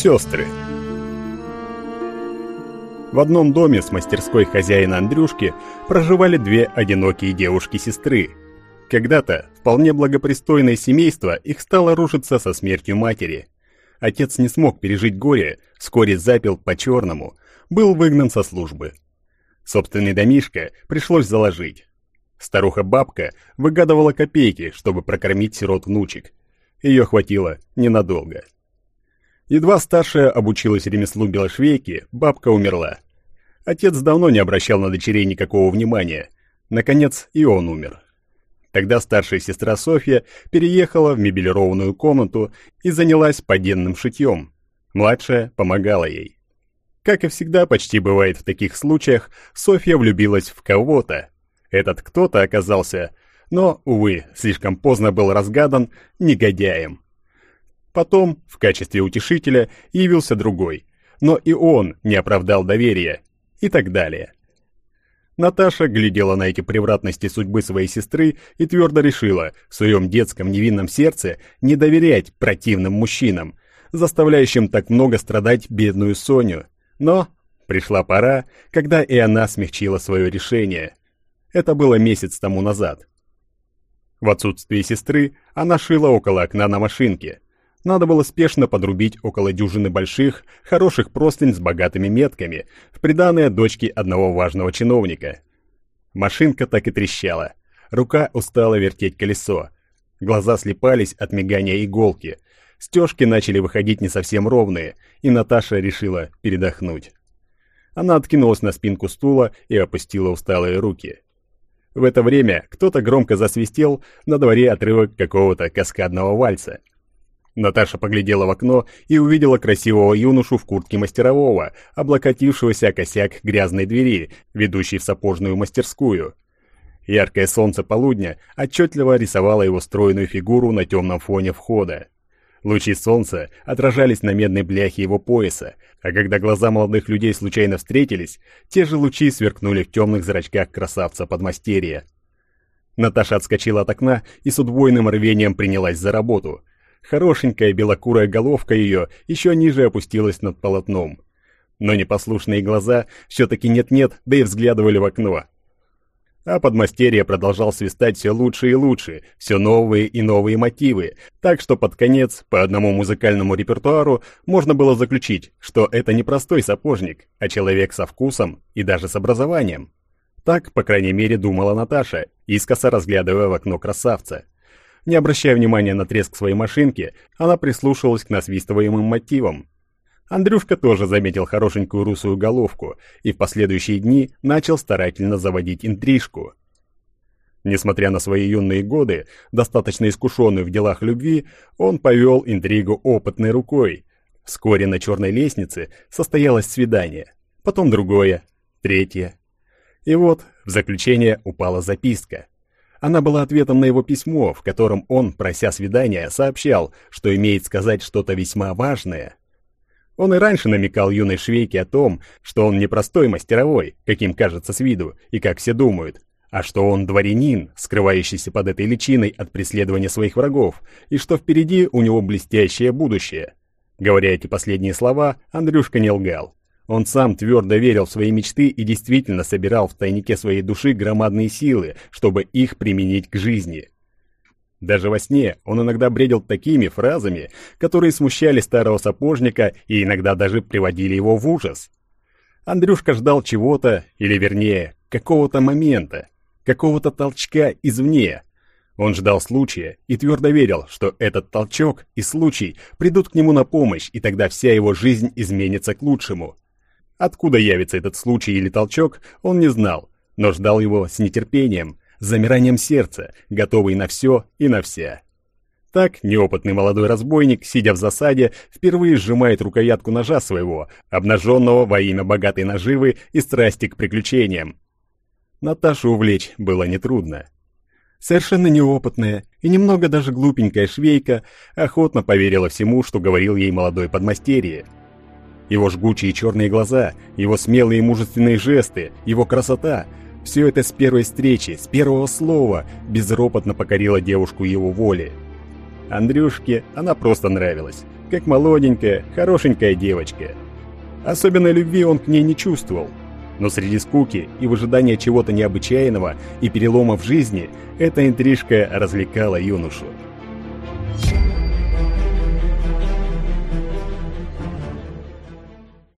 Сестры. В одном доме с мастерской хозяина Андрюшки проживали две одинокие девушки-сестры. Когда-то вполне благопристойное семейство их стало рушиться со смертью матери. Отец не смог пережить горе, вскоре запил по-черному, был выгнан со службы. Собственный домишко пришлось заложить. Старуха-бабка выгадывала копейки, чтобы прокормить сирот внучек. Ее хватило ненадолго. Едва старшая обучилась ремеслу белошвейки, бабка умерла. Отец давно не обращал на дочерей никакого внимания. Наконец, и он умер. Тогда старшая сестра Софья переехала в мебелированную комнату и занялась поденным шитьем. Младшая помогала ей. Как и всегда почти бывает в таких случаях, Софья влюбилась в кого-то. Этот кто-то оказался, но, увы, слишком поздно был разгадан негодяем. Потом, в качестве утешителя, явился другой, но и он не оправдал доверия, и так далее. Наташа глядела на эти превратности судьбы своей сестры и твердо решила в своем детском невинном сердце не доверять противным мужчинам, заставляющим так много страдать бедную Соню. Но пришла пора, когда и она смягчила свое решение. Это было месяц тому назад. В отсутствие сестры она шила около окна на машинке – надо было спешно подрубить около дюжины больших, хороших простынь с богатыми метками, в приданное дочке одного важного чиновника. Машинка так и трещала. Рука устала вертеть колесо. Глаза слепались от мигания иголки. Стежки начали выходить не совсем ровные, и Наташа решила передохнуть. Она откинулась на спинку стула и опустила усталые руки. В это время кто-то громко засвистел на дворе отрывок какого-то каскадного вальса — Наташа поглядела в окно и увидела красивого юношу в куртке мастерового, облокотившегося косяк грязной двери, ведущей в сапожную мастерскую. Яркое солнце полудня отчетливо рисовало его стройную фигуру на темном фоне входа. Лучи солнца отражались на медной бляхе его пояса, а когда глаза молодых людей случайно встретились, те же лучи сверкнули в темных зрачках красавца подмастерья. Наташа отскочила от окна и с удвоенным рвением принялась за работу — Хорошенькая белокурая головка ее еще ниже опустилась над полотном. Но непослушные глаза все-таки нет-нет, да и взглядывали в окно. А подмастерье продолжал свистать все лучше и лучше, все новые и новые мотивы, так что под конец, по одному музыкальному репертуару, можно было заключить, что это не простой сапожник, а человек со вкусом и даже с образованием. Так, по крайней мере, думала Наташа, искоса разглядывая в окно красавца. Не обращая внимания на треск своей машинки, она прислушивалась к насвистываемым мотивам. Андрюшка тоже заметил хорошенькую русую головку и в последующие дни начал старательно заводить интрижку. Несмотря на свои юные годы, достаточно искушенный в делах любви, он повел интригу опытной рукой. Вскоре на черной лестнице состоялось свидание, потом другое, третье. И вот в заключение упала записка – она была ответом на его письмо, в котором он, прося свидания, сообщал, что имеет сказать что-то весьма важное. Он и раньше намекал юной швейке о том, что он не простой мастеровой, каким кажется с виду, и как все думают, а что он дворянин, скрывающийся под этой личиной от преследования своих врагов, и что впереди у него блестящее будущее. Говоря эти последние слова, Андрюшка не лгал. Он сам твердо верил в свои мечты и действительно собирал в тайнике своей души громадные силы, чтобы их применить к жизни. Даже во сне он иногда бредил такими фразами, которые смущали старого сапожника и иногда даже приводили его в ужас. Андрюшка ждал чего-то, или вернее, какого-то момента, какого-то толчка извне. Он ждал случая и твердо верил, что этот толчок и случай придут к нему на помощь, и тогда вся его жизнь изменится к лучшему. Откуда явится этот случай или толчок, он не знал, но ждал его с нетерпением, с замиранием сердца, готовый на все и на вся. Так неопытный молодой разбойник, сидя в засаде, впервые сжимает рукоятку ножа своего, обнаженного во имя богатой наживы и страсти к приключениям. Наташу увлечь было нетрудно. Совершенно неопытная и немного даже глупенькая швейка охотно поверила всему, что говорил ей молодой подмастерье – его жгучие черные глаза, его смелые мужественные жесты, его красота – все это с первой встречи, с первого слова безропотно покорило девушку его воле. Андрюшке она просто нравилась, как молоденькая, хорошенькая девочка. Особенной любви он к ней не чувствовал, но среди скуки и в ожидании чего-то необычайного и перелома в жизни эта интрижка развлекала юношу.